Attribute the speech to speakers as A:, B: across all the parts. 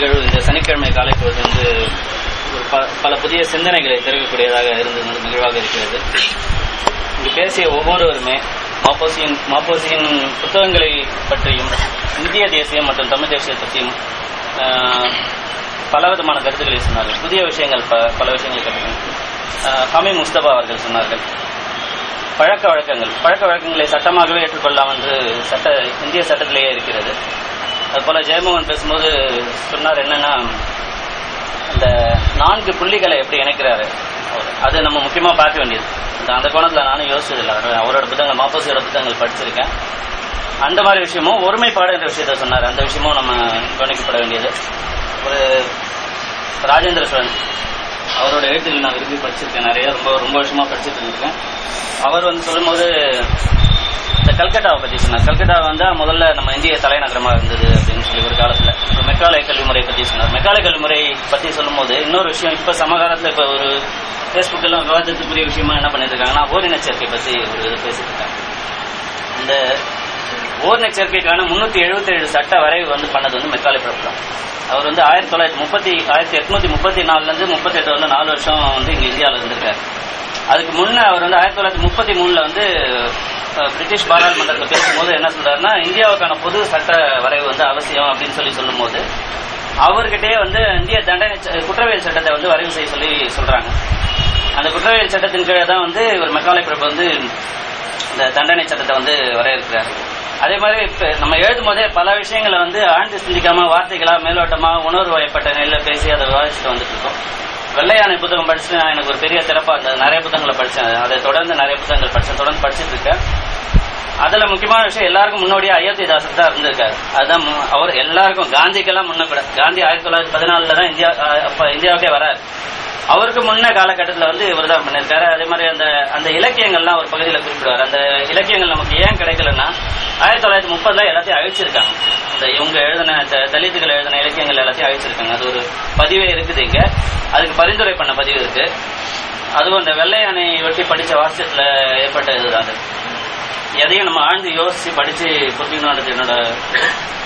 A: நிகழ்வு இந்த சனிக்கிழமை காலை பொழுது வந்து ஒரு பல புதிய சிந்தனைகளை தெரிவிக்கக்கூடியதாக இருந்தது நிகழ்வாக இருக்கிறது. இங்கு பேசிய ஒவ்வொருவருமே மாப்போசியின் மாப்போசியின் புத்தகங்களை பற்றியும் இந்திய தேசியம் மற்றும் தமிழ் தேசிய பற்றியும் பல பலவிதமான கருத்துக்களை சொன்னார்கள். புதிய விஷயங்கள் ப- பல விஷயங்களை கற்றுக்கணும் ஹமி முஸ்தபா அவர்கள் சொன்னார்கள். பழக்க வழக்கங்கள் பழக்க வழக்கங்களை சட்டமாகவே ஏற்றுக்கொள்ளலாம் என்று சட்ட இந்திய சட்டத்திலேயே இருக்கிறது. அதுபோல் ஜெயமோகன் பேசும்போது சொன்னார் என்னன்னா அந்த நான்கு புள்ளிகளை எப்படி இணைக்கிறாரு? அவர். அது நம்ம முக்கியமா பார்க்க வேண்டியது. அந்த- அந்த கோணத்துல நானும் யோசிச்சதில்லை. அவரோட புத்தகங்கள் மாப்போசியோட புத்தகங்கள் படிச்சிருக்கேன். அந்த மாதிரி விஷயமும் ஒருமைப்பாடு என்ற விஷயத்த சொன்னார். அந்த விஷயமும் நம்ம கவனிக்கப்பட வேண்டியது. ஒரு ராஜேந்திர சோழன் அவரோட எழுத்துக்கள் நான் விரும்பி படிச்சிருக்கேன். நிறைய ரொம்ப ரொம்ப வருஷமா படிச்சுட்டு இருக்கேன் அவர் வந்து சொல்லும்போது இந்த கல்கட்டாவை பத்தி சொன்னார். கல்கட்டா வந்து முதல்ல நம்ம இந்திய தலைநகரமா இருந்தது அப்படின்னு சொல்லி ஒரு காலத்துல. இப்போ மெக்காலய கல்வி முறை பத்தி சொன்னார். மெக்காலய கல்வி முறை பத்தி சொல்லும்போது இன்னொரு விஷயம் இப்ப சமகாலத்துல இப்ப ஒரு பேஸ்புக் எல்லாம் விவாதத்துக்குரிய விஷயமா என்ன பண்ணிட்டு இருக்காங்கன்னா ஓரின சேர்க்கை பத்தி ஒரு இது பேசிட்டு இருக்காங்க இந்த ஓரின சேர்க்கைக்கான முன்னூத்தி எழுபத்தி ஏழு சட்ட வரைவு வந்து பண்ணது வந்து மெக்காலி பிரபு தான் அவர் வந்து ஆயிரத்தி தொள்ளாயிரத்தி முப்பத்தி ஆயிரத்தி எட்நூத்தி முப்பத்தி நாலுல இருந்து முப்பத்தி எட்டு நாலு வருஷம் வந்து இங்க இந்தியாவில் இருந்திருக்காரு. அதுக்கு முன்ன அவர் வந்து ஆயிரத்தி தொள்ளாயிரத்தி முப்பத்தி மூணுல வந்து பிரிட்டிஷ் பாராளுமன்றத்தில் பேசும்போது என்ன சொல்றாருன்னா இந்தியாவுக்கான பொது சட்ட வரைவு வந்து அவசியம் அப்படின்னு சொல்லி சொல்லும்போது அவர்கிட்டயே வந்து இந்திய தண்டனை ச- குற்றவியல் சட்டத்தை வந்து வரைவு செய்ய சொல்லி சொல்றாங்க. அந்த குற்றவியல் சட்டத்தின் கீழே தான் வந்து இவர் மெக்காலை பிரபு வந்து இந்த தண்டனை சட்டத்தை வந்து வரையறுக்கிறார். அதே மாதிரி இப்போ நம்ம எழுதும் போதே பல விஷயங்களை வந்து ஆழ்ந்து சிந்திக்காம வார்த்தைகளா மேலோட்டமா உணர்வு வயப்பட்ட நிலையில பேசி அதை விவாதிச்சுட்டு வந்துட்டு இருக்கோம். வெள்ளையானை புத்தகம் படிச்சு நான் எனக்கு ஒரு பெரிய சிறப்பா இருந்தது. நிறைய புத்தகங்களை படித்தேன் அதை தொடர்ந்து நிறைய புத்தகங்கள் படித்தேன் தொடர்ந்து படிச்சுட்டு இருக்கேன். அதுல முக்கியமான விஷயம் எல்லாருக்கும் முன்னோடியா அயோத்திதாசர் தான் இருந்திருக்காரு. அதுதான் மு- அவர் எல்லாருக்கும் காந்திக்கெல்லாம் முன்ன கூட காந்தி ஆயிரத்தி தொள்ளாயிரத்தி பதினாலுல தான் இந்தியா அப்ப இந்தியாவுக்கே வராரு. அவருக்கு முன்ன காலகட்டத்தில் வந்து இவர் தான் பண்ணியிருக்காரு அதே மாதிரி அந்த அந்த இலக்கியங்கள்லாம் ஒரு பகுதியில் குறிப்பிடுவார். அந்த இலக்கியங்கள் நமக்கு ஏன் கிடைக்கலன்னா ஆயிரத்தி தொள்ளாயிரத்தி முப்பதுல எல்லாத்தையும் அழிச்சிருக்காங்க. இந்த இவங்க எழுதின தலித்துகள் எழுதின இலக்கியங்கள் எல்லாத்தையும் அழிச்சிருக்காங்க. அது ஒரு பதிவே இருக்குது இங்க. அதுக்கு பரிந்துரை பண்ண பதிவு இருக்கு. அதுவும் அந்த வெள்ளை யானை வெட்டி படிச்ச வாசியத்துல ஏற்பட்ட இதுதான் அது. எதையும் நம்ம ஆழ்ந்து யோசிச்சு படிச்சு புரிஞ்சுக்கணுன்றது என்னோட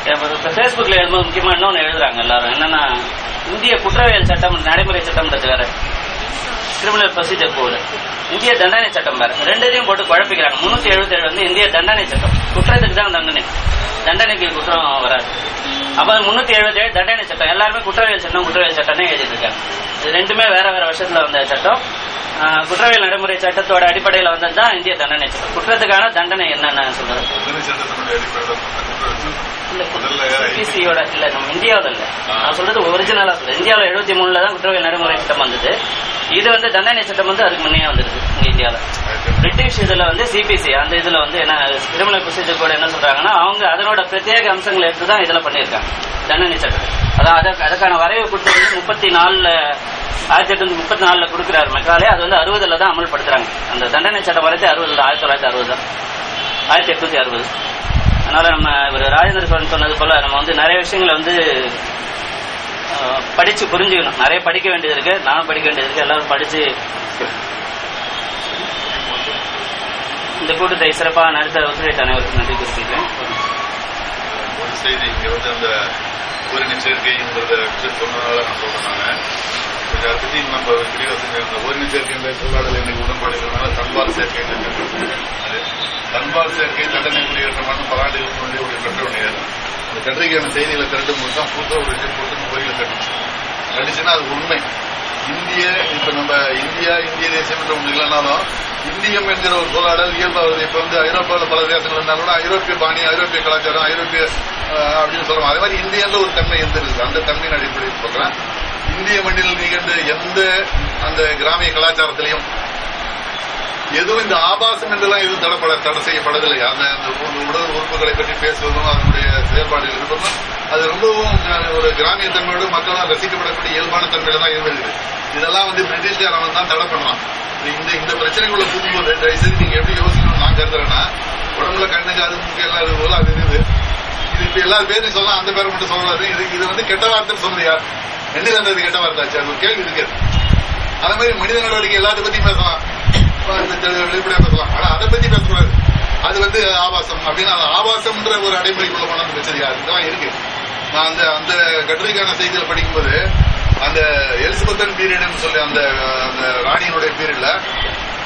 A: இப்போ ஃபேஸ்புக்கில் எழுதும்போது முக்கியமாக இன்னொன்று எழுதுறாங்க எல்லாரும். என்னன்னா இந்திய குற்றவியல் சட்டம் நடைமுறை சட்டம்ன்றது வேற. கிரிமினல் ப்ரொசீஜர் கோடு இந்திய தண்டனை சட்டம் வேற. ரெண்டுத்தையும் போட்டு குழப்பிக்கிறாங்க. முன்னூத்தி எழுபத்தி ஏழு வந்து இந்திய தண்டனை சட்டம். குற்றத்துக்கு தான் தண்டனை. தண்டனைக்கு குற்றம் வராது. அப்ப முன்னூத்தி எழுபத்தி ஏழு தண்டனை சட்டம். எல்லாருமே குற்றவியல் சட்டம் குற்றவியல் சட்டம்னே எழுதிட்டு இருக்காங்க. இது ரெண்டுமே வேற வேற வருஷத்துல வந்த சட்டம். குற்றவியல் நடைமுறை சட்டத்தோட அடிப்படையில் வந்தது தான் இந்திய தண்டனை. சட்டம் குற்றத்துக்கான தண்டனை என்னன்னு சொல்றது. சிபிசியோட இல்ல நம்ம இந்தியாவில் இல்ல. நான் சொல்றது ஒரிஜினலா சொல்றேன். இந்தியாவில் எழுபத்தி மூணுல தான் குற்றவியல் நடைமுறை சட்டம் வந்தது. இது வந்து தண்டனை சட்டம் வந்து அதுக்கு முன்னே வந்துருக்கு இங்க இந்தியாவில். பிரிட்டிஷ் இதுல வந்து சிபிசி அந்த இதுல வந்து என்ன கிரிமினல் ப்ரொசீஜர் கூட என்ன சொல்றாங்கன்னா அவங்க அதனோட பிரத்யேக அம்சங்களை எடுத்து தான் இதுல பண்ணியிருக்காங்க. தண்டனை சட்டம். அதான் அதற்கு அதுக்கான வரைவு கொடுத்தது முப்பத்தி நாலுல ஆயிரத்தி எட்நூத்தி முப்பத்தி நாலுல கொடுக்குறாரு மெக்காலே அது வந்து அறுபதுல தான் அமல்படுத்துறாங்க. அந்த தண்டனை சட்டம் வரைக்கும் அறுபதுல ஆயிரத்தி தொள்ளாயிரத்தி அறுபது தான். ஆயிரத்தி எட்நூத்தி அறுபது. அதனால நம்ம இவர் ராஜேந்திர சோழன் சொன்னது போல நம்ம வந்து நிறைய விஷயங்களை வந்து படிச்சு புரிஞ்சுக்கணும். நிறைய படிக்க வேண்டியது இருக்கு. நானும் படிக்க வேண்டியது இருக்கு. எல்லாரும் படிச்சு இந்த கூட்டத்தை சிறப்பாக நடத்த ஒத்துழைத்த அனைவருக்கும் நன்றி குறிப்பிடுறேன்
B: ஒரு செய்தி இங்க வந்து அந்த ஓரின சேர்க்கைங்கிறத சொன்னதால நான் சொல்றேன் நான் கொஞ்சம் நம்ம தெளிவாக செஞ்சு அந்த ஓரின சேர்க்கைன்ற சொல்லாடல் எனக்கு உடன்பாடு தன்பால் சேர்க்கை அது தன்பால் சேர்க்கை தண்டனை குடியேற்றமான பல ஆண்டுகளுக்கு முன்னாடி ஒரு கட்ட வேண்டியது அந்த கட்டுரைக்கான செய்திகளை திரட்டும் போது தான் புதுசாக ஒரு விஷயம் கொடுத்து கோயில கட்டுச்சு கட்டுச்சுன்னா அது உண்மை. இந்திய இப்ப நம்ம இந்தியா இந்திய தேசம் என்ற ஒன்று இல்லைனாலும் இந்தியம் என்கிற ஒரு சொல்லாடல் இயல்பாவது இப்ப வந்து ஐரோப்பாவில் பல தேசங்கள் இருந்தாலும் கூட ஐரோப்பிய பாணி ஐரோப்பிய கலாச்சாரம் ஐரோப்பிய அப்படின்னு சொல்றோம். அதே மாதிரி இந்தியாவில் ஒரு தன்மை இருந்திருக்கு அந்த தன்மையின் அடிப்படையில் சொல்றேன் இந்திய மண்ணில் நிகழ்ந்த எந்த அந்த கிராமிய கலாச்சாரத்திலையும் எதுவும் இந்த ஆபாசம் என்றெல்லாம் எதுவும் தடப்பட தடை செய்யப்படவில்லை. அந்த அந்த உடல் உறுப்புகளை பற்றி பேசுவதும் அதனுடைய செயல்பாடுகள் இருப்பதும் அது ரொம்பவும் ஒரு கிராமிய தன்மையோடு மக்களால் ரசிக்கப்படக்கூடிய இயல்பான தன்மையில தான் இருந்தது. இதெல்லாம் வந்து பிரிட்டிஷ்காரன் தான் தடை பண்ணலாம் இந்த இந்த பிரச்சனைக்குள்ள போகும்போது தயவுசெய்து நீங்க எப்படி யோசிக்கணும் நான் கருதுறேன்னா உடம்புல கண்ணுக்கு அது முக்கியம் எல்லாம் இது போல அது இருக்குது இது இப்ப எல்லாரும் பேரும் சொல்லலாம் அந்த பேரை மட்டும் சொல்லக்கூடாது. இது இது வந்து கெட்ட வார்த்தை சொல்றது யார் என்ன தந்தது கெட்ட இருந்தாச்சு அது ஒரு கேள்வி இருக்கு. அதே மாதிரி மனித நடவடிக்கை எல்லாத்த பத்தி பேசலாம். இந்த வெளிப்படையா பேசலாம். ஆனா அதை பத்தி பேசக்கூடாது. அது வந்து ஆபாசம். அப்படின்னு ஆபாசம்ன்ற ஒரு அடைமுறைக்குள்ள கொண்டாந்து வச்சது யாரு இதுதான் இருக்கு. நான் அந்த அந்த கட்டுரைக்கான செய்திகளை படிக்கும்போது அந்த எலிசபெத்தன் பீரியட்னு சொல்லி அந்த அந்த ராணியினுடைய பீரியட்ல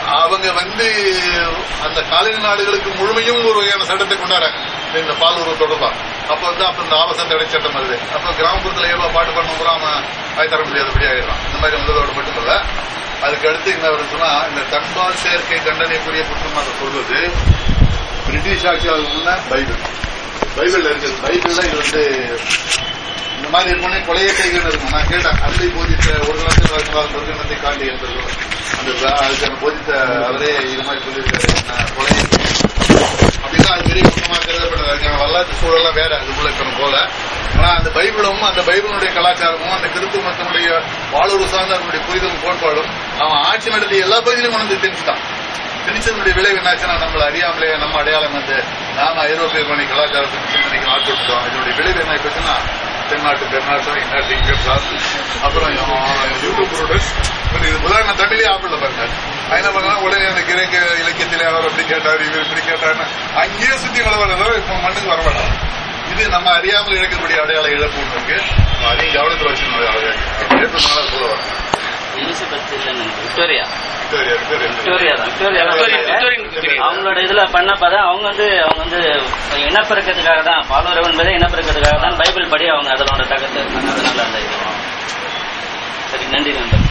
B: அவங்க வந்து அந்த காலனி நாடுகளுக்கு முழுமையும் ஒரு வகையான சட்டத்தை கொண்டாடுறாங்க. இந்த பால் உறவு தொடர்பா அப்ப வந்து அப்ப இந்த ஆபச தடை சட்டம் வருது அப்ப கிராமப்புறத்துல ஏதோ பாட்டு பண்ண போறாம அவன் வாய் தர முடியாதபடி ஆயிடலாம் இந்த மாதிரி வந்ததோட மட்டுமல்ல அதுக்கு அடுத்து என்ன வருதுன்னா இந்த தன்பால் சேர்க்கை தண்டனைக்குரிய குற்றமாக சொல்வது பிரிட்டிஷ் ஆட்சியாளர் பைபிள் பைபிள். பைபிள்ல இருக்குது பைபிள்ல இது வந்து இந்த மாதிரி இருக்கணும் கொலையை கைகள் இருக்கும். நான் கேட்டேன். அன்பை போதித்த ஒரு லட்சம் வாழ்ந்தால் ஒரு தினத்தை காண்டி என்பது அந்த அதுக்கான போதித்த அவரே இது மாதிரி சொல்லியிருக்காரு. கொலையை அப்படின்னா அது பெரிய குற்றமாக கருதப்படுது. அதுக்கான வரலாற்று சூழலாம் வேற அதுக்குள்ள இருக்கணும் போல. ஆனா அந்த பைபிளும் அந்த பைபிளுடைய கலாச்சாரமும் அந்த கிறிஸ்துவ மதத்தினுடைய வாழ்வு சார்ந்த அதனுடைய புரிதலும் கோட்பாடும் அவன் ஆட்சி நடத்திய எல்லா பகுதியிலும் கொண்டு வந்து தெரிஞ்சுட்டான் திணிச்சதனுடைய விளைவு என்னாச்சுன்னா நம்மள அறியாமலே நம்ம அடையாளம் வந்து நாம ஐரோப்பிய மணி கலாச்சாரத்துக்கு சிந்தனைக்கு ஆட்படுத்தோம் இதனுடைய விளைவு என்ன ஆயிப்போச்சுன்னா தென்னாட்டு பெருநாட்டம் இந்நாட்டு இங்கிலீஷ் அப்புறம் யூடியூப் ப்ரோடக்ட்ஸ் இது உதாரணம் தமிழே ஆப்பிள் பாருங்க. என்ன பண்ணலாம் உடனே அந்த கிரேக்க இலக்கியத்திலே அவர் அப்படி கேட்டார் இவர் இப்படி கேட்டார்னு அங்கேயே சுத்தி வளர்றதோ இப்ப மண்ணுக்கு வர இது நம்ம அறியாமல் இழக்கக்கூடிய அடையாள இழப்பு ஒன்று இருக்கு. நம்ம அதையும் கவனத்தில் வச்சுக்கணும் ஏற்றனால சொல்ல வரேன்
A: எலிசபெத் இல்லைன்னு விக்டோரியா.
B: Victoria Victoria.
A: அவங்களோட இதுல பண்ணப்பதான் அவங்க வந்து அவங்க வந்து இனப்பெருக்கத்துக்காக தான். பாலுறவு என்பதே இனப்பெருக்கத்துக்காக தான். பைபிள் படி அவங்க அதனோட தகத்தை இருந்தாங்க அதனால அந்த இது. சரி நன்றி நண்பர்